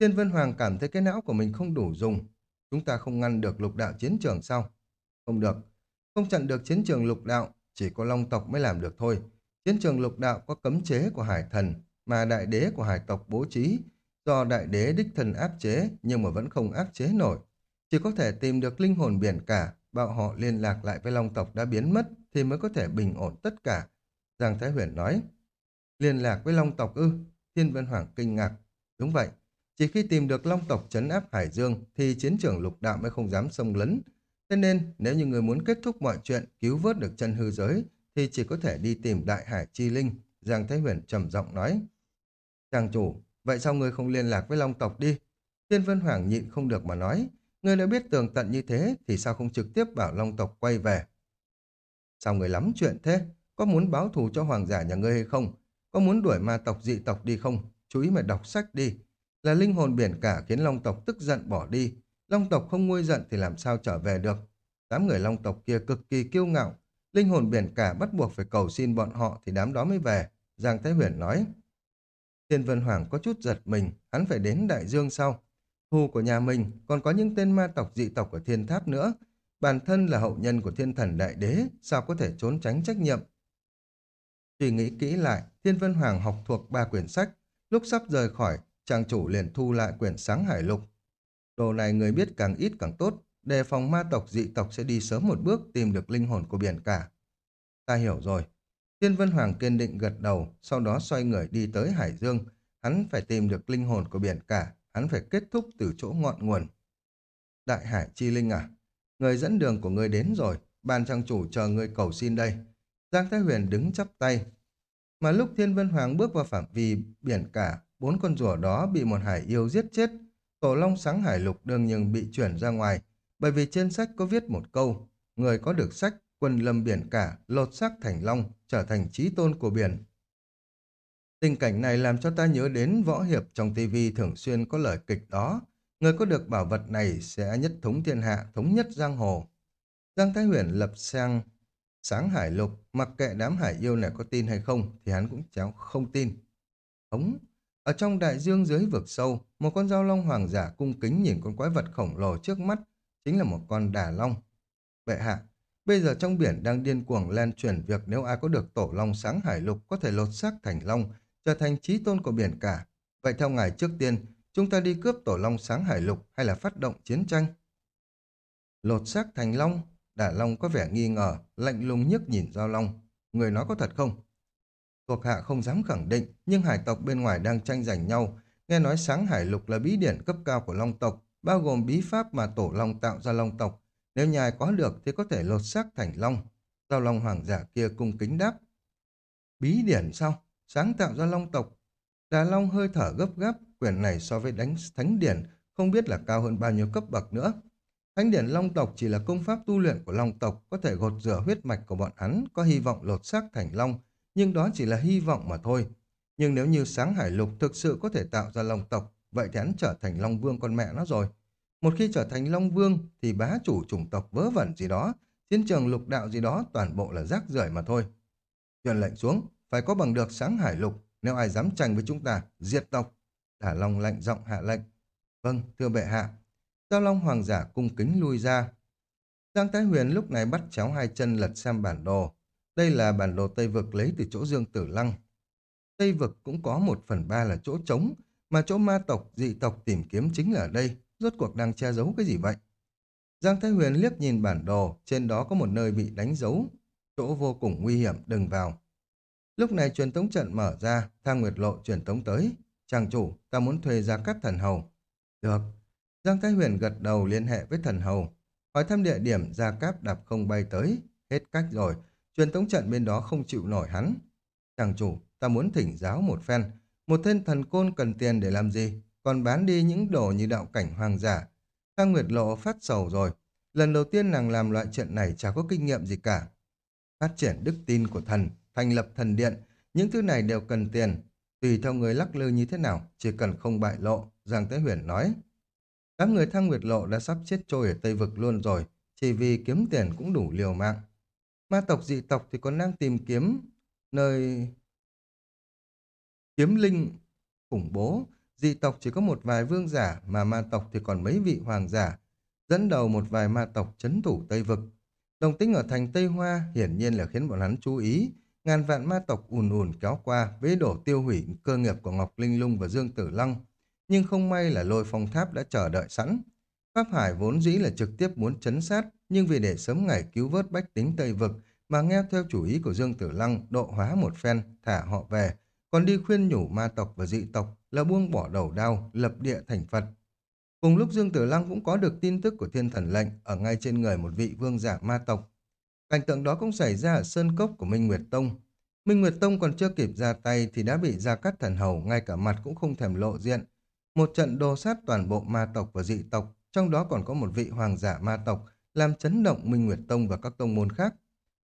Thiên Vân Hoàng cảm thấy cái não của mình không đủ dùng. Chúng ta không ngăn được lục đạo chiến trường sao? Không được. Không chặn được chiến trường lục đạo, chỉ có long tộc mới làm được thôi. Chiến trường lục đạo có cấm chế của hải thần, mà đại đế của hải tộc bố trí, do đại đế đích thần áp chế nhưng mà vẫn không áp chế nổi. Chỉ có thể tìm được linh hồn biển cả, bảo họ liên lạc lại với long tộc đã biến mất thì mới có thể bình ổn tất cả. Giang Thái Huyền nói, liên lạc với long tộc ư? Thiên Vân Hoàng kinh ngạc. Đúng vậy, chỉ khi tìm được long tộc chấn áp Hải Dương thì chiến trường lục đạo mới không dám xông lấn. Thế nên, nếu như người muốn kết thúc mọi chuyện, cứu vớt được chân hư giới, thì chỉ có thể đi tìm Đại Hải Chi Linh. Giang Thái Huyền trầm giọng nói. Chàng chủ, vậy sao người không liên lạc với long tộc đi? Thiên Vân Hoàng nhịn không được mà nói. Người đã biết tường tận như thế thì sao không trực tiếp bảo long tộc quay về? Sao người lắm chuyện thế? Có muốn báo thù cho hoàng giả nhà ngươi hay không? Có muốn đuổi ma tộc dị tộc đi không? Chú ý mà đọc sách đi. Là linh hồn biển cả khiến long tộc tức giận bỏ đi. Long tộc không nguôi giận thì làm sao trở về được? Đám người long tộc kia cực kỳ kiêu ngạo. Linh hồn biển cả bắt buộc phải cầu xin bọn họ thì đám đó mới về. Giang Thái Huyền nói. Thiên Vân Hoàng có chút giật mình, hắn phải đến Đại Dương sau. Thù của nhà mình còn có những tên ma tộc dị tộc ở thiên tháp nữa. Bản thân là hậu nhân của thiên thần đại đế, sao có thể trốn tránh trách nhiệm? Suy nghĩ kỹ lại, Thiên Vân Hoàng học thuộc ba quyển sách. Lúc sắp rời khỏi, trang chủ liền thu lại quyển sáng hải lục. Đồ này người biết càng ít càng tốt, đề phòng ma tộc dị tộc sẽ đi sớm một bước tìm được linh hồn của biển cả. Ta hiểu rồi. Thiên Vân Hoàng kiên định gật đầu, sau đó xoay người đi tới Hải Dương. Hắn phải tìm được linh hồn của biển cả, hắn phải kết thúc từ chỗ ngọn nguồn. Đại Hải Chi Linh à, người dẫn đường của người đến rồi, ban trang chủ chờ người cầu xin đây. Giang Thái Huyền đứng chắp tay. Mà lúc Thiên Vân Hoàng bước vào phạm vi biển cả, bốn con rùa đó bị một hải yêu giết chết. Tổ Long Sáng Hải Lục đương nhiên bị chuyển ra ngoài, bởi vì trên sách có viết một câu, người có được sách quân lâm biển cả, lột xác thành long, trở thành trí tôn của biển. Tình cảnh này làm cho ta nhớ đến võ hiệp trong TV thường xuyên có lời kịch đó. Người có được bảo vật này sẽ nhất thống thiên hạ, thống nhất giang hồ. Giang Thái Huyền lập sang sáng hải lục, mặc kệ đám hải yêu này có tin hay không, thì hắn cũng chéo không tin. Thống, ở trong đại dương dưới vực sâu, một con dao long hoàng giả cung kính nhìn con quái vật khổng lồ trước mắt, chính là một con đà long. Bệ hạ, bây giờ trong biển đang điên cuồng lan truyền việc nếu ai có được tổ long sáng hải lục có thể lột xác thành long, trở thành trí tôn của biển cả. Vậy theo ngài trước tiên, chúng ta đi cướp tổ long sáng hải lục hay là phát động chiến tranh? Lột xác thành long, đà long có vẻ nghi ngờ, lạnh lùng nhức nhìn giao long. Người nói có thật không? Thuộc hạ không dám khẳng định, nhưng hải tộc bên ngoài đang tranh giành nhau. Nghe nói sáng hải lục là bí điển cấp cao của long tộc, bao gồm bí pháp mà tổ long tạo ra long tộc. Nếu nhài có được thì có thể lột xác thành long. Giao long hoàng giả kia cung kính đáp. Bí điển sao? Sáng tạo ra long tộc. Đà long hơi thở gấp gáp, quyền này so với đánh thánh điển không biết là cao hơn bao nhiêu cấp bậc nữa. Thánh điển long tộc chỉ là công pháp tu luyện của long tộc, có thể gột rửa huyết mạch của bọn hắn, có hy vọng lột xác thành long, nhưng đó chỉ là hy vọng mà thôi. Nhưng nếu như sáng hải lục thực sự có thể tạo ra long tộc, vậy thì hắn trở thành long vương con mẹ nó rồi. Một khi trở thành long vương thì bá chủ chủng tộc vớ vẩn gì đó, chiến trường lục đạo gì đó toàn bộ là rác rưởi mà thôi. Truyền lệnh xuống, phải có bằng được sáng hải lục, nếu ai dám tranh với chúng ta, diệt tộc. Đả Long lạnh giọng hạ lệnh. Vâng, thưa bệ hạ. Giao Long hoàng giả cung kính lui ra. Giang Thái Huyền lúc này bắt chéo hai chân lật xem bản đồ. Đây là bản đồ Tây Vực lấy từ chỗ Dương Tử Lăng. Tây Vực cũng có một phần ba là chỗ trống, mà chỗ ma tộc, dị tộc tìm kiếm chính là ở đây. Rốt cuộc đang che giấu cái gì vậy? Giang Thái Huyền liếc nhìn bản đồ, trên đó có một nơi bị đánh dấu. Chỗ vô cùng nguy hiểm, đừng vào. Lúc này truyền tống trận mở ra, Thang Nguyệt Lộ truyền tống tới. Chàng chủ, ta muốn thuê ra các thần hầu. Được. Giang Thái Huyền gật đầu liên hệ với thần hầu. Hỏi thăm địa điểm Gia Cáp đạp không bay tới. Hết cách rồi. Truyền tống trận bên đó không chịu nổi hắn. Chàng chủ, ta muốn thỉnh giáo một phen. Một tên thần côn cần tiền để làm gì? Còn bán đi những đồ như đạo cảnh hoàng giả. Thang Nguyệt Lộ phát sầu rồi. Lần đầu tiên nàng làm loại chuyện này chả có kinh nghiệm gì cả. Phát triển đức tin của thần, thành lập thần điện, những thứ này đều cần tiền. Tùy theo người lắc lư như thế nào, chỉ cần không bại lộ, Giang Tế Huyền nói. Đám người thăng nguyệt lộ đã sắp chết trôi ở Tây Vực luôn rồi, chỉ vì kiếm tiền cũng đủ liều mạng. Ma tộc dị tộc thì còn đang tìm kiếm nơi kiếm linh khủng bố. Dị tộc chỉ có một vài vương giả, mà ma tộc thì còn mấy vị hoàng giả, dẫn đầu một vài ma tộc chấn thủ Tây Vực. Đồng tính ở thành Tây Hoa hiển nhiên là khiến bọn hắn chú ý, ngàn vạn ma tộc ùn ùn kéo qua với đổ tiêu hủy cơ nghiệp của Ngọc Linh Lung và Dương Tử Lăng. Nhưng không may là lôi phong tháp đã chờ đợi sẵn. Pháp Hải vốn dĩ là trực tiếp muốn chấn sát, nhưng vì để sớm ngày cứu vớt bách tính Tây Vực mà nghe theo chủ ý của Dương Tử Lăng độ hóa một phen, thả họ về, còn đi khuyên nhủ ma tộc và dị tộc là buông bỏ đầu đao, lập địa thành Phật. Cùng lúc Dương Tử Lăng cũng có được tin tức của thiên thần lệnh ở ngay trên người một vị vương giả ma tộc. Cảnh tượng đó cũng xảy ra ở sơn cốc của Minh Nguyệt Tông. Minh Nguyệt Tông còn chưa kịp ra tay thì đã bị Gia Cát Thần Hầu ngay cả mặt cũng không thèm lộ diện. Một trận đồ sát toàn bộ ma tộc và dị tộc, trong đó còn có một vị hoàng giả ma tộc làm chấn động Minh Nguyệt Tông và các tông môn khác.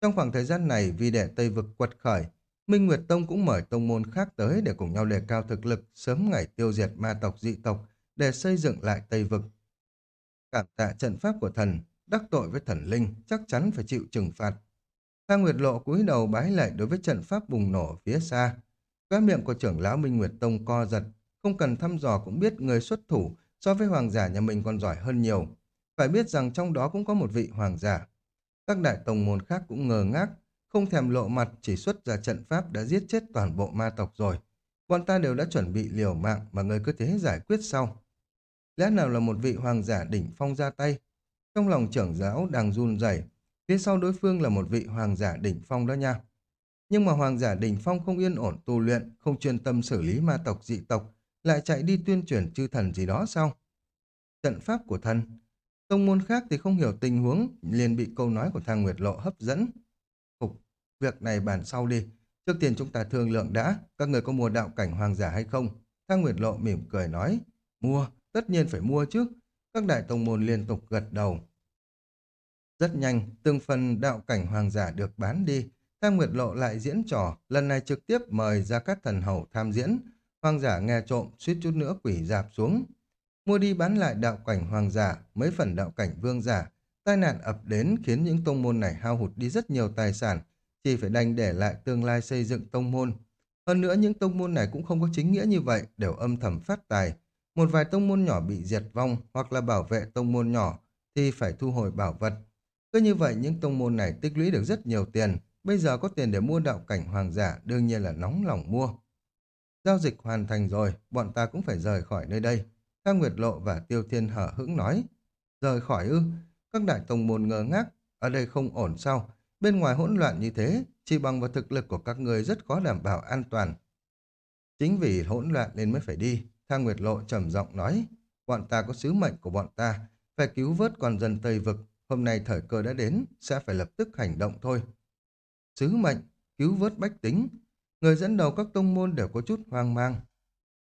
Trong khoảng thời gian này vì để Tây Vực quật khởi, Minh Nguyệt Tông cũng mời tông môn khác tới để cùng nhau đề cao thực lực sớm ngày tiêu diệt ma tộc dị tộc để xây dựng lại Tây Vực. Cảm tạ trận pháp của thần, đắc tội với thần linh chắc chắn phải chịu trừng phạt. Kha Nguyệt Lộ cúi đầu bái lạy đối với trận pháp bùng nổ phía xa. Các miệng của trưởng lão Minh Nguyệt Tông co giật, không cần thăm dò cũng biết người xuất thủ so với hoàng giả nhà mình còn giỏi hơn nhiều. Phải biết rằng trong đó cũng có một vị hoàng giả. Các đại tông môn khác cũng ngờ ngác, không thèm lộ mặt chỉ xuất ra trận pháp đã giết chết toàn bộ ma tộc rồi. Bọn ta đều đã chuẩn bị liều mạng mà người cứ thế giải quyết sau. Lẽ nào là một vị hoàng giả đỉnh phong ra tay? Trong lòng trưởng giáo đang run rẩy, phía sau đối phương là một vị hoàng giả đỉnh phong đó nha. Nhưng mà hoàng giả đỉnh phong không yên ổn tu luyện, không chuyên tâm xử lý ma tộc dị tộc, lại chạy đi tuyên truyền chư thần gì đó sao? Trận pháp của thần. Tông môn khác thì không hiểu tình huống, liền bị câu nói của thang Nguyệt Lộ hấp dẫn. Phục, việc này bàn sau đi. Trước tiên chúng ta thương lượng đã, các người có mua đạo cảnh hoàng giả hay không? Thang Nguyệt Lộ mỉm cười nói, mua, tất nhiên phải mua chứ. Các đại tông môn liên tục gật đầu. Rất nhanh, từng phần đạo cảnh hoàng giả được bán đi. Thang Nguyệt Lộ lại diễn trò, lần này trực tiếp mời ra các thần hầu tham diễn. Hoàng giả nghe trộm, suýt chút nữa quỷ dạp xuống. Mua đi bán lại đạo cảnh hoàng giả, mấy phần đạo cảnh vương giả. Tai nạn ập đến khiến những tông môn này hao hụt đi rất nhiều tài sản, chỉ phải đành để lại tương lai xây dựng tông môn. Hơn nữa những tông môn này cũng không có chính nghĩa như vậy, đều âm thầm phát tài. Một vài tông môn nhỏ bị diệt vong hoặc là bảo vệ tông môn nhỏ thì phải thu hồi bảo vật. Cứ như vậy những tông môn này tích lũy được rất nhiều tiền, bây giờ có tiền để mua đạo cảnh hoàng giả đương nhiên là nóng lòng mua. Giao dịch hoàn thành rồi, bọn ta cũng phải rời khỏi nơi đây. Thang Nguyệt Lộ và Tiêu Thiên hở hững nói. Rời khỏi ư? Các đại tông môn ngơ ngác, ở đây không ổn sao? Bên ngoài hỗn loạn như thế, chỉ bằng vào thực lực của các người rất khó đảm bảo an toàn. Chính vì hỗn loạn nên mới phải đi. Thang Nguyệt Lộ trầm giọng nói. Bọn ta có sứ mệnh của bọn ta, phải cứu vớt con dân Tây Vực. Hôm nay thời cơ đã đến, sẽ phải lập tức hành động thôi. Sứ mệnh, cứu vớt bách tính, Người dẫn đầu các tông môn đều có chút hoang mang.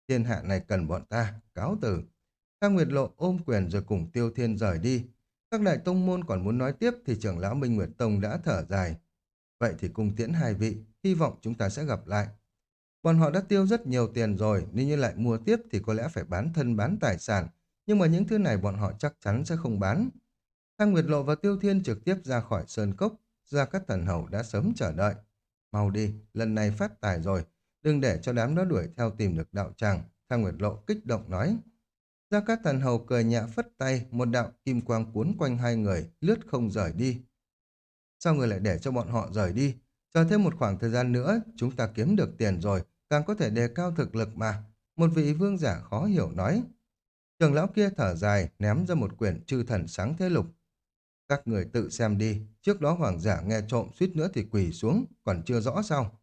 Thiên hạ này cần bọn ta, cáo từ. Thang Nguyệt Lộ ôm quyền rồi cùng Tiêu Thiên rời đi. Các đại tông môn còn muốn nói tiếp thì trưởng lão Minh Nguyệt Tông đã thở dài. Vậy thì cùng tiễn hai vị, hy vọng chúng ta sẽ gặp lại. Bọn họ đã tiêu rất nhiều tiền rồi, nếu như lại mua tiếp thì có lẽ phải bán thân bán tài sản. Nhưng mà những thứ này bọn họ chắc chắn sẽ không bán. Thang Nguyệt Lộ và Tiêu Thiên trực tiếp ra khỏi Sơn Cốc, ra các thần hầu đã sớm chờ đợi. Mau đi, lần này phát tài rồi. Đừng để cho đám đó đuổi theo tìm được đạo tràng. Thang Nguyệt Lộ kích động nói. Gia Cát Thần Hầu cười nhẹ phất tay, một đạo kim quang cuốn quanh hai người, lướt không rời đi. Sao người lại để cho bọn họ rời đi? Chờ thêm một khoảng thời gian nữa, chúng ta kiếm được tiền rồi, càng có thể đề cao thực lực mà. Một vị vương giả khó hiểu nói. Trường lão kia thở dài, ném ra một quyển chư thần sáng thế lục. Các người tự xem đi, trước đó hoàng giả nghe trộm suýt nữa thì quỳ xuống, còn chưa rõ sao.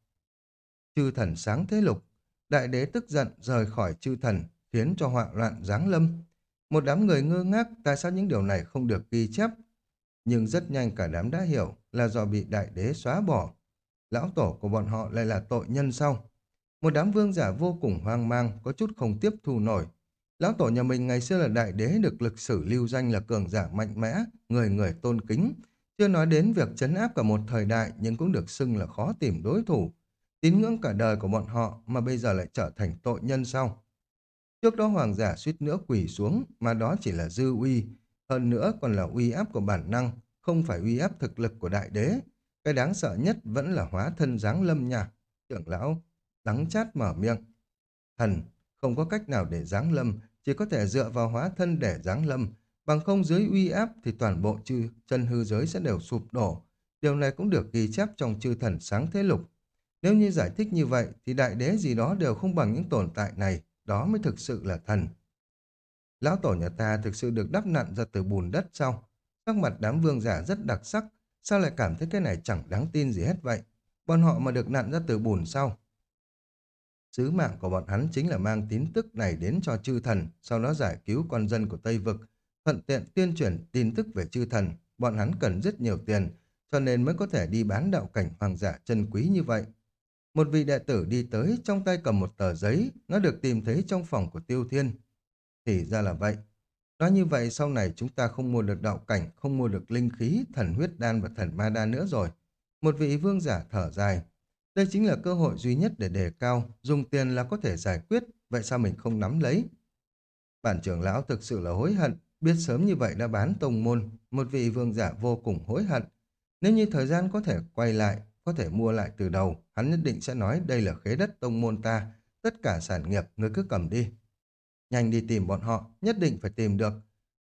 Chư thần sáng thế lục, đại đế tức giận rời khỏi chư thần, khiến cho họa loạn giáng lâm. Một đám người ngơ ngác tại sao những điều này không được ghi chép. Nhưng rất nhanh cả đám đã hiểu là do bị đại đế xóa bỏ. Lão tổ của bọn họ lại là tội nhân sau. Một đám vương giả vô cùng hoang mang, có chút không tiếp thu nổi. Lão tổ nhà mình ngày xưa là đại đế được lịch sử lưu danh là cường giả mạnh mẽ, người người tôn kính. Chưa nói đến việc chấn áp cả một thời đại nhưng cũng được xưng là khó tìm đối thủ. Tín ngưỡng cả đời của bọn họ mà bây giờ lại trở thành tội nhân sau. Trước đó hoàng giả suýt nữa quỳ xuống mà đó chỉ là dư uy. Hơn nữa còn là uy áp của bản năng, không phải uy áp thực lực của đại đế. Cái đáng sợ nhất vẫn là hóa thân dáng lâm nhà. Trưởng lão, đắng chát mở miệng. Thần, không có cách nào để giáng lâm, chỉ có thể dựa vào hóa thân để giáng lâm, bằng không dưới uy áp thì toàn bộ chư chân hư giới sẽ đều sụp đổ. Điều này cũng được ghi chép trong chư thần sáng thế lục. Nếu như giải thích như vậy thì đại đế gì đó đều không bằng những tồn tại này, đó mới thực sự là thần. Lão tổ nhà ta thực sự được đắp nặn ra từ bùn đất sau. Các mặt đám vương giả rất đặc sắc, sao lại cảm thấy cái này chẳng đáng tin gì hết vậy? Bọn họ mà được nặn ra từ bùn sau. Sứ mạng của bọn hắn chính là mang tin tức này đến cho chư thần, sau đó giải cứu con dân của Tây Vực, thuận tiện tuyên truyền tin tức về chư thần. Bọn hắn cần rất nhiều tiền, cho nên mới có thể đi bán đạo cảnh hoàng giả chân quý như vậy. Một vị đệ tử đi tới, trong tay cầm một tờ giấy, nó được tìm thấy trong phòng của Tiêu Thiên. Thì ra là vậy. Nói như vậy sau này chúng ta không mua được đạo cảnh, không mua được linh khí, thần huyết đan và thần ma đan nữa rồi. Một vị vương giả thở dài. Đây chính là cơ hội duy nhất để đề cao, dùng tiền là có thể giải quyết, vậy sao mình không nắm lấy? Bản trưởng lão thực sự là hối hận, biết sớm như vậy đã bán tông môn, một vị vương giả vô cùng hối hận. Nếu như thời gian có thể quay lại, có thể mua lại từ đầu, hắn nhất định sẽ nói đây là khế đất tông môn ta, tất cả sản nghiệp người cứ cầm đi. Nhanh đi tìm bọn họ, nhất định phải tìm được.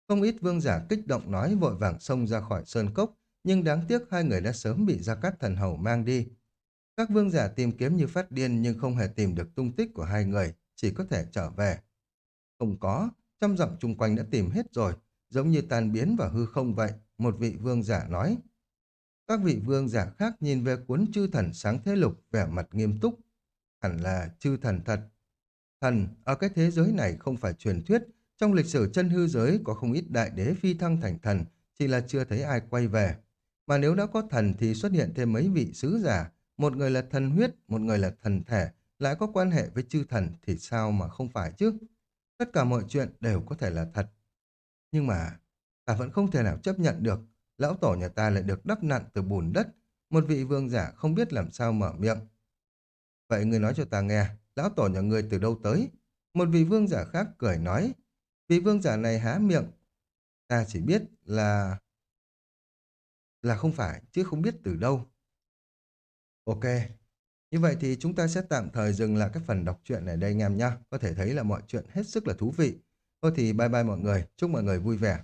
Không ít vương giả kích động nói vội vàng xông ra khỏi sơn cốc, nhưng đáng tiếc hai người đã sớm bị Gia Cát Thần Hầu mang đi. Các vương giả tìm kiếm như phát điên nhưng không hề tìm được tung tích của hai người, chỉ có thể trở về. Không có, trăm dặm chung quanh đã tìm hết rồi, giống như tan biến và hư không vậy, một vị vương giả nói. Các vị vương giả khác nhìn về cuốn chư thần sáng thế lục vẻ mặt nghiêm túc. Hẳn là chư thần thật. Thần, ở cái thế giới này không phải truyền thuyết, trong lịch sử chân hư giới có không ít đại đế phi thăng thành thần, chỉ là chưa thấy ai quay về. Mà nếu đã có thần thì xuất hiện thêm mấy vị sứ giả, một người là thần huyết, một người là thần thể, lại có quan hệ với chư thần thì sao mà không phải chứ? Tất cả mọi chuyện đều có thể là thật. Nhưng mà ta vẫn không thể nào chấp nhận được lão tổ nhà ta lại được đắp nặn từ bùn đất, một vị vương giả không biết làm sao mở miệng. Vậy người nói cho ta nghe, lão tổ nhà người từ đâu tới? Một vị vương giả khác cười nói, vị vương giả này há miệng. Ta chỉ biết là... là không phải, chứ không biết từ đâu. Ok, như vậy thì chúng ta sẽ tạm thời dừng lại cái phần đọc truyện này đây anh em nhé. Có thể thấy là mọi chuyện hết sức là thú vị. Thôi thì bye bye mọi người, chúc mọi người vui vẻ.